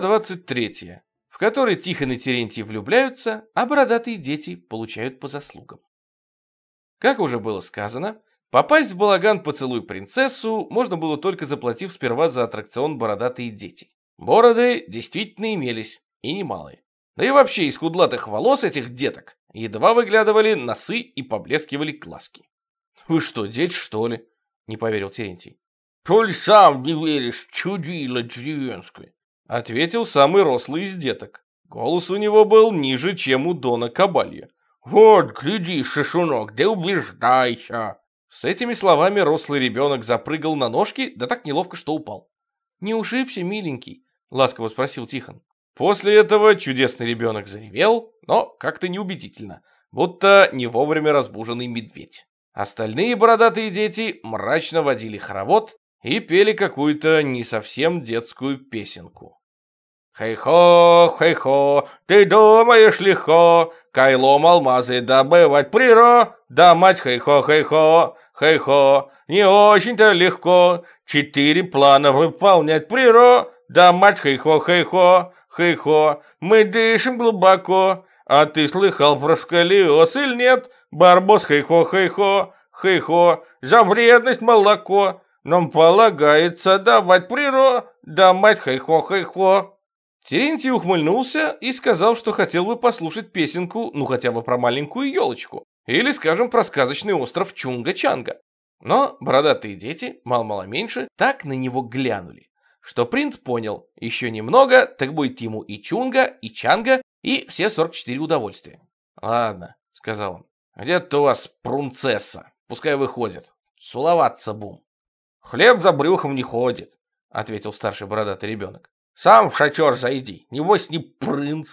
Глава 23, в которой Тихон и Терентий влюбляются, а бородатые дети получают по заслугам. Как уже было сказано, попасть в балаган «Поцелуй принцессу» можно было только заплатив сперва за аттракцион «Бородатые дети». Бороды действительно имелись, и немалые. Да и вообще из худлатых волос этих деток едва выглядывали носы и поблескивали глазки. «Вы что, дети, что ли?» — не поверил Терентий. «То ли сам не веришь, чудило деревенское?» — ответил самый рослый из деток. Голос у него был ниже, чем у Дона Кабалья. «Вот, гляди, шишунок, да убеждайся!» С этими словами рослый ребенок запрыгал на ножки, да так неловко, что упал. «Не ушибся, миленький?» — ласково спросил Тихон. После этого чудесный ребенок заревел, но как-то неубедительно, будто не вовремя разбуженный медведь. Остальные бородатые дети мрачно водили хоровод и пели какую-то не совсем детскую песенку. Хей-хо, хей-хо, ты думаешь легко, кайлом алмазы добывать приро, да мать хей-хо, хей-хо, хей-хо, не очень-то легко, четыре плана выполнять приро, да мать хей-хо, хей-хо, хей-хо, мы дышим глубоко, а ты слыхал про сколиоз или нет? Барбос хей-хо, хей-хо, хей-хо, за вредность молоко, нам полагается давать приро, да мать хей-хо, хей-хо. Терентий ухмыльнулся и сказал, что хотел бы послушать песенку, ну хотя бы про маленькую елочку, или, скажем, про сказочный остров Чунга-Чанга. Но бородатые дети, мало-мало меньше, так на него глянули, что принц понял, еще немного, так будет ему и Чунга, и Чанга, и все 44 удовольствия. «Ладно», — сказал он, — «где-то у вас прунцесса, пускай выходит, суловаться бум». «Хлеб за брюхом не ходит», — ответил старший бородатый ребенок. Сам в шатер зайди, небось не принц.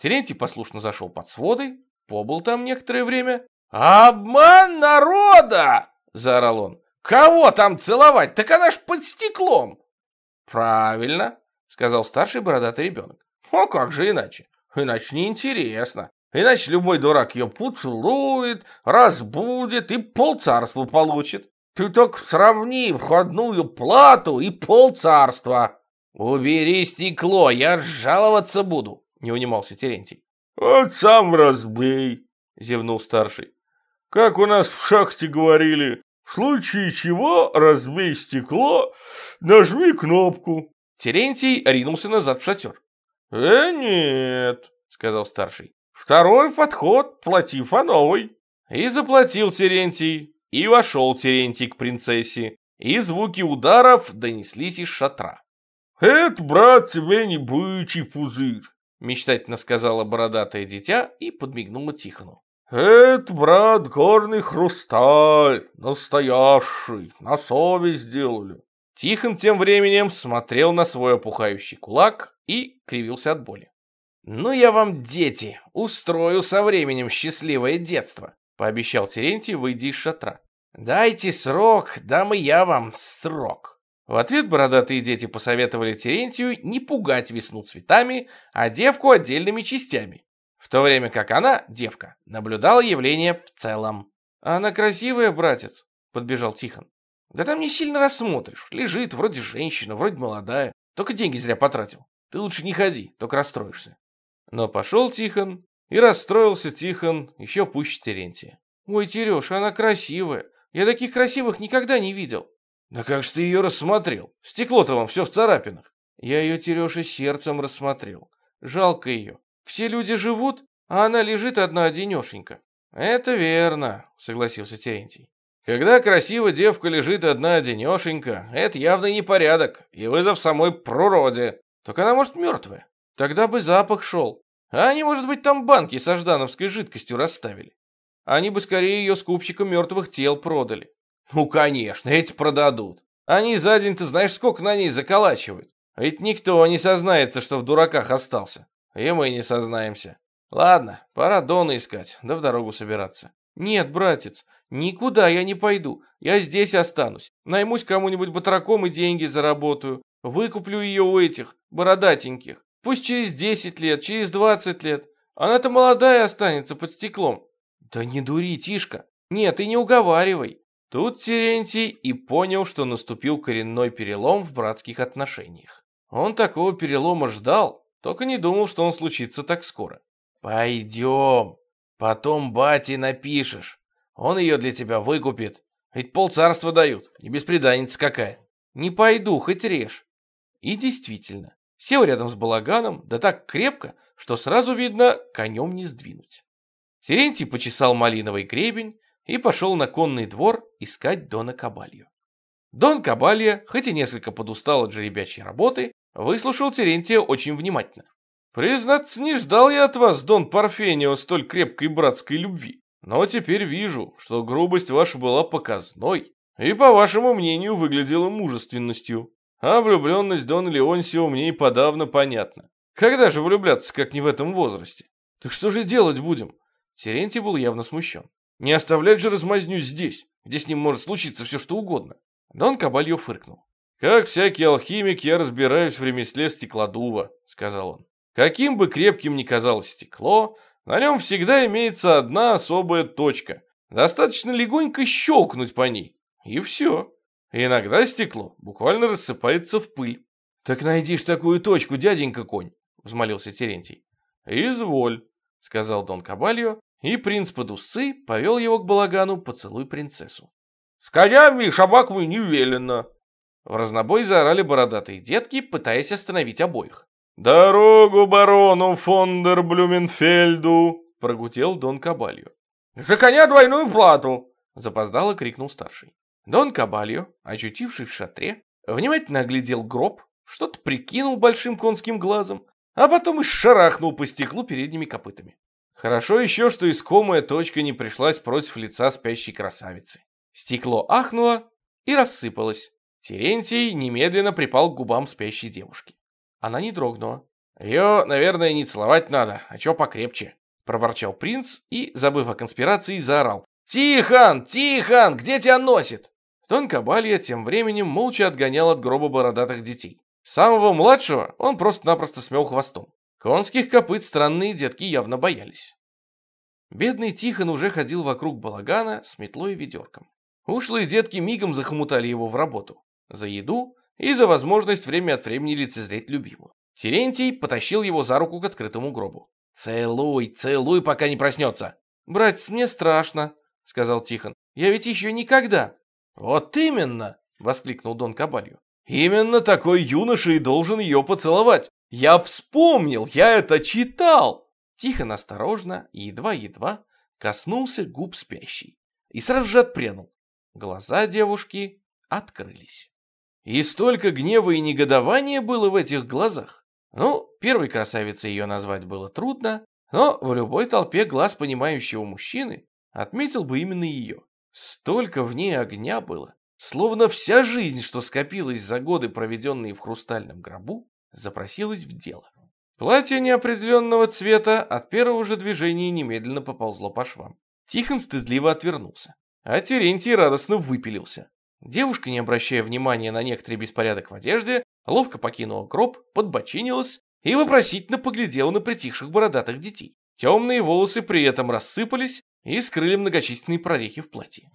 Терентий послушно зашел под своды, побыл там некоторое время. «Обман народа!» — заорал он. «Кого там целовать? Так она ж под стеклом!» «Правильно!» — сказал старший бородатый ребенок. «О, как же иначе? Иначе неинтересно. Иначе любой дурак ее поцелует, разбудит и полцарства получит. Ты только сравни входную плату и полцарства!» «Убери стекло, я жаловаться буду», — не унимался Терентий. «Вот сам разбей», — зевнул старший. «Как у нас в шахте говорили, в случае чего разбей стекло, нажми кнопку». Терентий ринулся назад в шатер. «Э, нет», — сказал старший. «Второй подход, плати по новой». И заплатил Терентий, и вошел Терентий к принцессе, и звуки ударов донеслись из шатра. «Это, брат, тебе не бычий пузырь», — мечтательно сказала бородатое дитя и подмигнула Тихону. «Это, брат, горный хрусталь, настоящий, на совесть сделали». Тихон тем временем смотрел на свой опухающий кулак и кривился от боли. «Ну я вам, дети, устрою со временем счастливое детство», — пообещал Терентий, выйдя из шатра. «Дайте срок, дам и я вам срок». В ответ бородатые дети посоветовали Терентию не пугать весну цветами, а девку отдельными частями, в то время как она, девка, наблюдала явление в целом. «А она красивая, братец?» — подбежал Тихон. «Да там не сильно рассмотришь. Лежит, вроде женщина, вроде молодая. Только деньги зря потратил. Ты лучше не ходи, только расстроишься». Но пошел Тихон, и расстроился Тихон еще пуще Терентия. «Ой, Тереша, она красивая. Я таких красивых никогда не видел. Да как же ты ее рассмотрел? Стекло-то вам все в царапинах. Я ее, Тереша, сердцем рассмотрел. Жалко ее. Все люди живут, а она лежит одна-одинешенька. Это верно, согласился Терентий. Когда красивая девка лежит одна-одинешенька, это явно непорядок и вызов самой природе. Так она, может, мертвая. Тогда бы запах шел. А они, может быть, там банки со ждановской жидкостью расставили. Они бы скорее ее скупщикам мертвых тел продали. Ну, конечно, эти продадут. Они за день, ты знаешь, сколько на ней заколачивают. Ведь никто не сознается, что в дураках остался. И мы не сознаемся. Ладно, пора Дона искать, да в дорогу собираться. Нет, братец, никуда я не пойду. Я здесь останусь. Наймусь кому-нибудь батраком и деньги заработаю. Выкуплю ее у этих, бородатеньких. Пусть через десять лет, через двадцать лет. Она-то молодая останется под стеклом. Да не дури, Тишка. Нет, и не уговаривай. Тут Терентий и понял, что наступил коренной перелом в братских отношениях. Он такого перелома ждал, только не думал, что он случится так скоро. Пойдем, потом бате напишешь. Он ее для тебя выкупит. Ведь полцарства дают, не беспреданница какая. Не пойду, хоть режь. И действительно, сел рядом с балаганом, да так крепко, что сразу видно, конем не сдвинуть. Терентий почесал малиновый гребень и пошел на конный двор искать Дона Кабалью. Дон Кабалья, хоть и несколько подустал от жеребячей работы, выслушал Терентия очень внимательно. «Признаться, не ждал я от вас, Дон Парфенио, столь крепкой братской любви. Но теперь вижу, что грубость ваша была показной и, по вашему мнению, выглядела мужественностью. А влюбленность Дона Леонсио мне и подавно понятна. Когда же влюбляться, как не в этом возрасте? Так что же делать будем? Терентий был явно смущен. Не оставлять же размазню здесь, где с ним может случиться все что угодно. Дон Кабальо фыркнул. «Как всякий алхимик, я разбираюсь в ремесле стеклодува», — сказал он. «Каким бы крепким ни казалось стекло, на нем всегда имеется одна особая точка. Достаточно легонько щелкнуть по ней, и все. иногда стекло буквально рассыпается в пыль. «Так найди ж такую точку, дяденька конь!» — взмолился Терентий. «Изволь», — сказал Дон Кабальо, и принц под усы повел его к балагану поцелуй принцессу. «С конями и собаками не велено!» В разнобой заорали бородатые детки, пытаясь остановить обоих. «Дорогу барону Фондер Блюменфельду!» — прогутел Дон Кабальо. «За коня двойную плату!» — запоздало крикнул старший. Дон Кабальо, очутившись в шатре, внимательно оглядел гроб, что-то прикинул большим конским глазом, а потом и шарахнул по стеклу передними копытами. Хорошо еще, что искомая точка не пришлась против лица спящей красавицы. Стекло ахнуло и рассыпалось. Терентий немедленно припал к губам спящей девушки. Она не дрогнула. «Ее, наверное, не целовать надо, а чё покрепче», — проворчал принц и, забыв о конспирации, заорал. «Тихон! Тихон! Где тебя носит?» Дон Кабалья тем временем молча отгонял от гроба бородатых детей. Самого младшего он просто-напросто смел хвостом. Конских копыт странные детки явно боялись. Бедный Тихон уже ходил вокруг балагана с метлой и ведерком. Ушлые детки мигом захомутали его в работу. За еду и за возможность время от времени лицезреть любимую. Терентий потащил его за руку к открытому гробу. «Целуй, целуй, пока не проснется!» «Братец, мне страшно», — сказал Тихон. «Я ведь еще никогда». «Вот именно!» — воскликнул Дон Кабалью. Именно такой юноша и должен ее поцеловать. Я вспомнил, я это читал. Тихо, осторожно едва-едва коснулся губ спящей и сразу же отпрянул. Глаза девушки открылись. И столько гнева и негодования было в этих глазах. Ну, первой красавицей ее назвать было трудно, но в любой толпе глаз понимающего мужчины отметил бы именно ее. Столько в ней огня было, Словно вся жизнь, что скопилась за годы, проведенные в хрустальном гробу, запросилась в дело. Платье неопределенного цвета от первого же движения немедленно поползло по швам. Тихон стыдливо отвернулся, а Терентий радостно выпилился. Девушка, не обращая внимания на некоторый беспорядок в одежде, ловко покинула гроб, подбочинилась и вопросительно поглядела на притихших бородатых детей. Темные волосы при этом рассыпались и скрыли многочисленные прорехи в платье.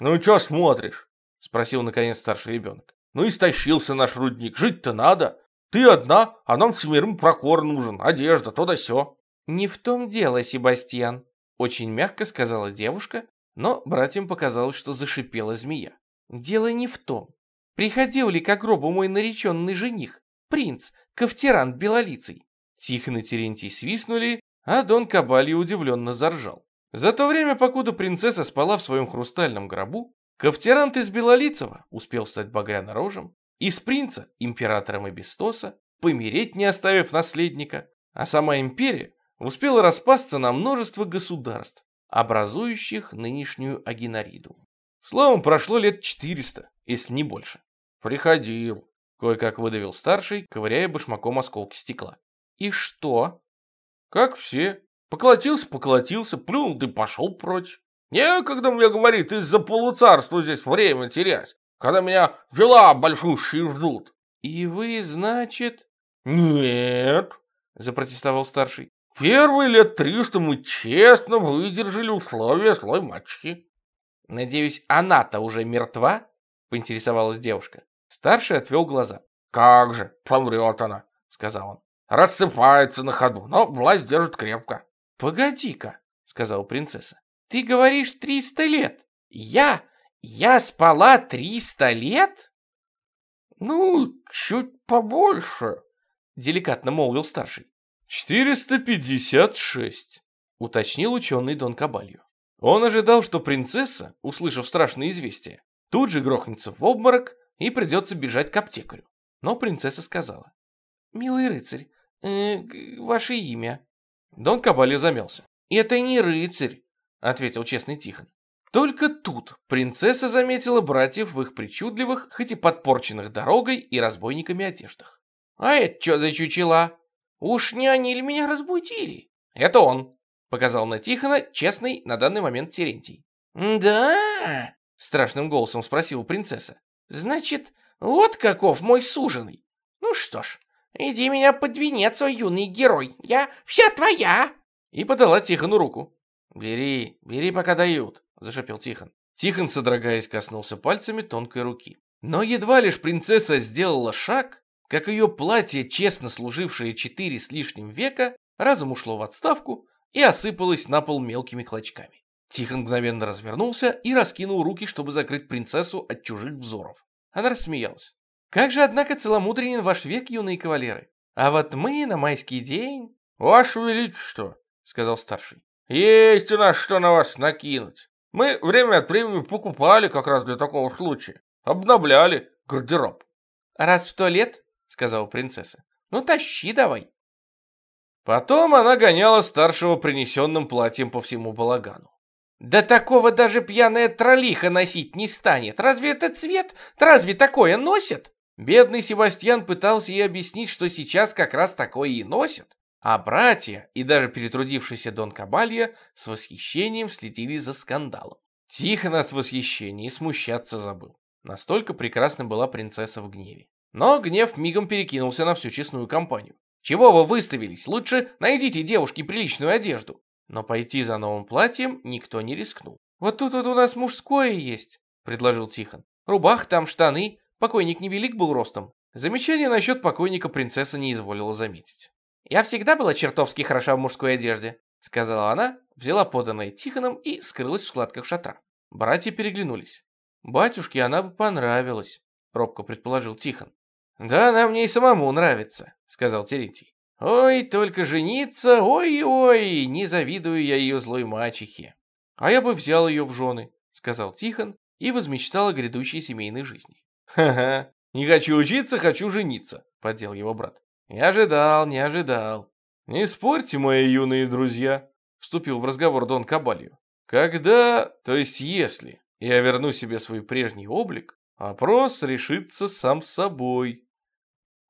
«Ну чё смотришь?» — спросил наконец старший ребенок. «Ну, истощился наш рудник, жить-то надо. Ты одна, а нам семерым прокор нужен, одежда, то да сё». «Не в том дело, Себастьян», — очень мягко сказала девушка, но братьям показалось, что зашипела змея. «Дело не в том. Приходил ли к гробу мой нареченный жених, принц, Ковтеран Белолицый?» Тихон и Терентий свистнули, а Дон Кабальи удивленно заржал. За то время, покуда принцесса спала в своем хрустальном гробу, Ковтерант из Белолицева успел стать багрянорожем, из принца, императором Эбистоса, помереть не оставив наследника, а сама империя успела распасться на множество государств, образующих нынешнюю Агинариду. Словом, прошло лет четыреста, если не больше. Приходил, кое-как выдавил старший, ковыряя башмаком осколки стекла. И что? Как все. Поколотился, поколотился, плюнул да пошел прочь. Некогда мне, говорит, из-за полуцарства здесь время терять, когда меня дела большущие ждут. И вы, значит... Нет, запротестовал старший. Первые лет триста мы честно выдержали условия злой мачехи. Надеюсь, она-то уже мертва? Поинтересовалась девушка. Старший отвел глаза. Как же, помрет она, сказал он. Рассыпается на ходу, но власть держит крепко. Погоди-ка, сказала принцесса. Ты говоришь триста лет. Я, я спала триста лет? Ну, чуть побольше, деликатно молвил старший. Четыреста пятьдесят шесть, уточнил ученый Дон Кабалью. Он ожидал, что принцесса, услышав страшное известие, тут же грохнется в обморок и придется бежать к аптекарю. Но принцесса сказала. «Милый рыцарь, э, ваше имя?» Дон Кабальо замялся. «Это не рыцарь», — ответил честный Тихон. Только тут принцесса заметила братьев в их причудливых, хоть и подпорченных дорогой и разбойниками одеждах. «А это что за чучела? Уж не они ли меня разбудили?» «Это он», — показал на Тихона честный на данный момент Терентий. «Да?» — страшным голосом спросила принцесса. «Значит, вот каков мой суженый. Ну что ж, иди меня под венец, о юный герой, я вся твоя!» И подала Тихону руку. «Бери, бери, пока дают», — зашепел Тихон. Тихон, содрогаясь, коснулся пальцами тонкой руки. Но едва лишь принцесса сделала шаг, как ее платье, честно служившее четыре с лишним века, разом ушло в отставку и осыпалось на пол мелкими клочками. Тихон мгновенно развернулся и раскинул руки, чтобы закрыть принцессу от чужих взоров. Она рассмеялась. «Как же, однако, целомудренен ваш век, юные кавалеры! А вот мы на майский день...» «Ваше Величество!» — сказал старший. «Есть у нас что на вас накинуть. Мы время от времени покупали как раз для такого случая. Обновляли гардероб». «Раз в сто лет?» — сказала принцесса. «Ну, тащи давай». Потом она гоняла старшего принесенным платьем по всему балагану. Да такого даже пьяная троллиха носить не станет. Разве это цвет? Разве такое носят? Бедный Себастьян пытался ей объяснить, что сейчас как раз такое и носят. А братья и даже перетрудившийся Дон Кабалья с восхищением следили за скандалом. Тихон от восхищения и смущаться забыл. Настолько прекрасна была принцесса в гневе. Но гнев мигом перекинулся на всю честную компанию. Чего вы выставились? Лучше найдите девушке приличную одежду. Но пойти за новым платьем никто не рискнул. «Вот тут вот у нас мужское есть», — предложил Тихон. «Рубах, там штаны. Покойник невелик был ростом». Замечание насчет покойника принцесса не изволила заметить. «Я всегда была чертовски хороша в мужской одежде», — сказала она, взяла поданное Тихоном и скрылась в складках шатра. Братья переглянулись. «Батюшке она бы понравилась», — робко предположил Тихон. «Да она мне и самому нравится», — сказал Терентий. Ой, только жениться, ой-ой, не завидую я ее злой мачехе. А я бы взял ее в жены, сказал Тихон и возмечтал о грядущей семейной жизни. Ха-ха, не хочу учиться, хочу жениться, поддел его брат. Не ожидал, не ожидал. Не спорьте, мои юные друзья, вступил в разговор Дон Кабалью. Когда, то есть если, я верну себе свой прежний облик, опрос решится сам собой.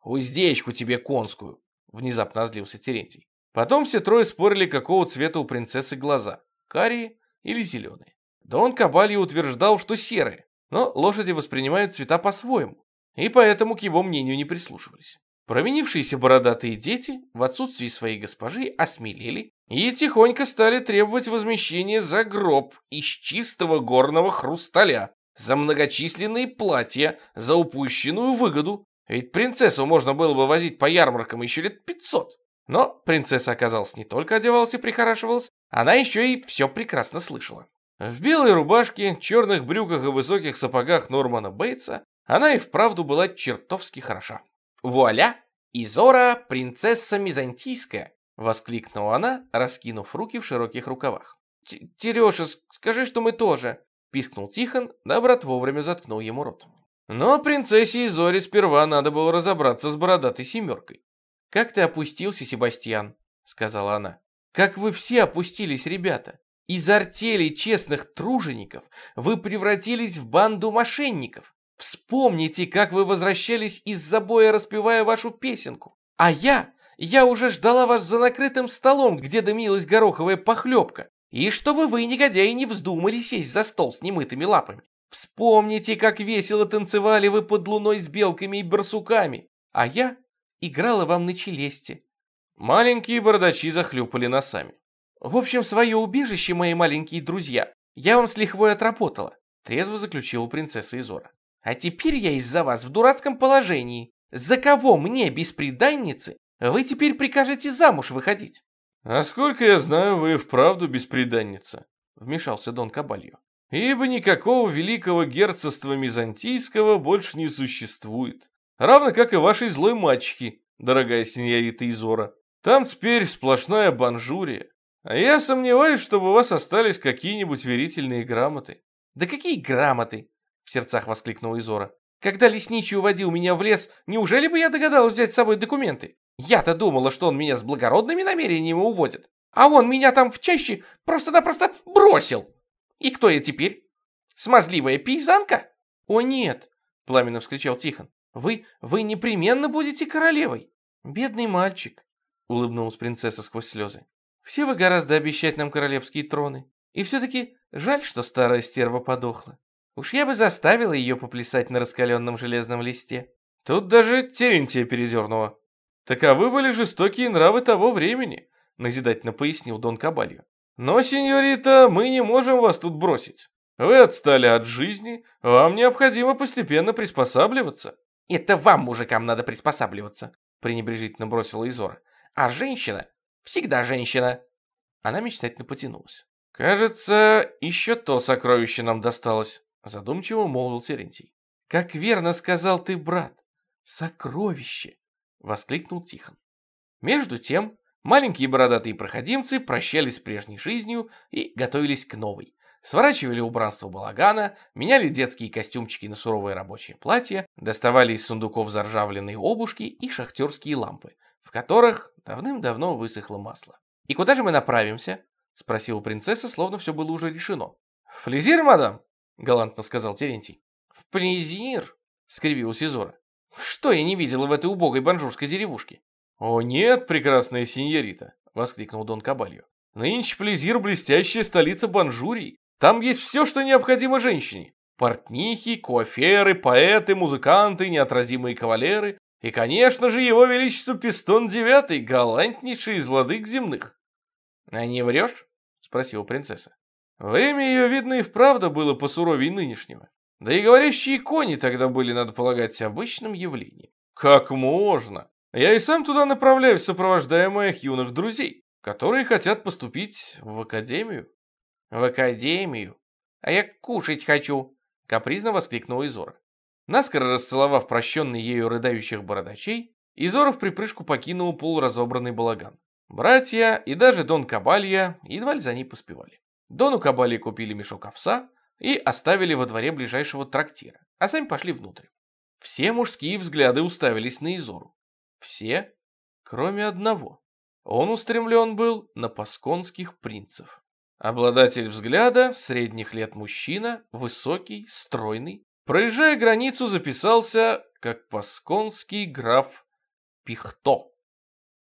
Уздечку тебе конскую, Внезапно озлился Терентий. Потом все трое спорили, какого цвета у принцессы глаза. Карие или зеленые. Да он Кабалья утверждал, что серые. Но лошади воспринимают цвета по-своему. И поэтому к его мнению не прислушивались. Променившиеся бородатые дети в отсутствии своей госпожи осмелели и тихонько стали требовать возмещения за гроб из чистого горного хрусталя, за многочисленные платья, за упущенную выгоду, ведь принцессу можно было бы возить по ярмаркам еще лет пятьсот. Но принцесса оказалась не только одевалась и прихорашивалась, она еще и все прекрасно слышала. В белой рубашке, черных брюках и высоких сапогах Нормана Бейтса она и вправду была чертовски хороша. «Вуаля! Изора, принцесса Мизантийская!» — воскликнула она, раскинув руки в широких рукавах. «Тереша, скажи, что мы тоже!» — пискнул Тихон, да брат вовремя заткнул ему рот. Но принцессе Изоре сперва надо было разобраться с бородатой семеркой. «Как ты опустился, Себастьян?» — сказала она. «Как вы все опустились, ребята! Из артели честных тружеников вы превратились в банду мошенников. Вспомните, как вы возвращались из забоя, распевая вашу песенку. А я, я уже ждала вас за накрытым столом, где дымилась гороховая похлебка. И чтобы вы, негодяи, не вздумали сесть за стол с немытыми лапами. Вспомните, как весело танцевали вы под луной с белками и барсуками, а я играла вам на челесте. Маленькие бородачи захлюпали носами. В общем, свое убежище, мои маленькие друзья, я вам с лихвой отработала, трезво заключила принцесса Изора. А теперь я из-за вас в дурацком положении, За кого мне, бесприданницы, вы теперь прикажете замуж выходить? Насколько я знаю, вы вправду бесприданница, вмешался Дон Кабальо. Ибо никакого великого герцогства Мизантийского больше не существует. Равно как и вашей злой мачехи, дорогая сеньорита Изора. Там теперь сплошная банжурия. А я сомневаюсь, чтобы у вас остались какие-нибудь верительные грамоты. Да какие грамоты? В сердцах воскликнула Изора. Когда лесничий уводил меня в лес, неужели бы я догадалась взять с собой документы? Я-то думала, что он меня с благородными намерениями уводит. А он меня там в чаще просто-напросто бросил. И кто я теперь? Смазливая пейзанка? О нет, пламенно вскричал Тихон. Вы, вы непременно будете королевой. Бедный мальчик, улыбнулась принцесса сквозь слезы. Все вы гораздо обещать нам королевские троны. И все-таки жаль, что старая стерва подохла. Уж я бы заставила ее поплясать на раскаленном железном листе. Тут даже Терентия передернула. Таковы были жестокие нравы того времени, назидательно пояснил Дон Кабальо. Но, сеньорита, мы не можем вас тут бросить. Вы отстали от жизни, вам необходимо постепенно приспосабливаться. Это вам, мужикам, надо приспосабливаться, пренебрежительно бросила Изора. А женщина всегда женщина. Она мечтательно потянулась. Кажется, еще то сокровище нам досталось. Задумчиво молвил Терентий. «Как верно сказал ты, брат! Сокровище!» — воскликнул Тихон. Между тем, маленькие бородатые проходимцы прощались с прежней жизнью и готовились к новой. Сворачивали убранство балагана, меняли детские костюмчики на суровые рабочие платья, доставали из сундуков заржавленные обушки и шахтерские лампы, в которых давным-давно высохло масло. «И куда же мы направимся?» — спросила принцесса, словно все было уже решено. «Флизир, мадам!» — галантно сказал Терентий. «В Плезир?» — скривилась Изора. «Что я не видела в этой убогой банжурской деревушке?» «О нет, прекрасная синьорита!» — воскликнул Дон Кабальо. «Нынче Плезир — блестящая столица Банжурии. Там есть все, что необходимо женщине. Портнихи, куаферы, поэты, музыканты, неотразимые кавалеры и, конечно же, его величество Пистон Девятый, галантнейший из владык земных». «А не врешь?» — спросила принцесса. Время ее, видно, и вправду было посуровей нынешнего. Да и говорящие кони тогда были, надо полагать, обычным явлением. Как можно? Я и сам туда направляюсь, сопровождая моих юных друзей, которые хотят поступить в академию. В академию? А я кушать хочу, капризно воскликнула Изора. Наскоро расцеловав прощенный ею рыдающих бородачей, Изора в припрыжку покинула полуразобранный балаган. Братья и даже Дон Кабалья едва ли за ней поспевали. Дону Кабали купили мешок овса и оставили во дворе ближайшего трактира, а сами пошли внутрь. Все мужские взгляды уставились на Изору. Все, кроме одного. Он устремлен был на пасконских принцев. Обладатель взгляда, средних лет мужчина, высокий, стройный, проезжая границу, записался как пасконский граф Пихто.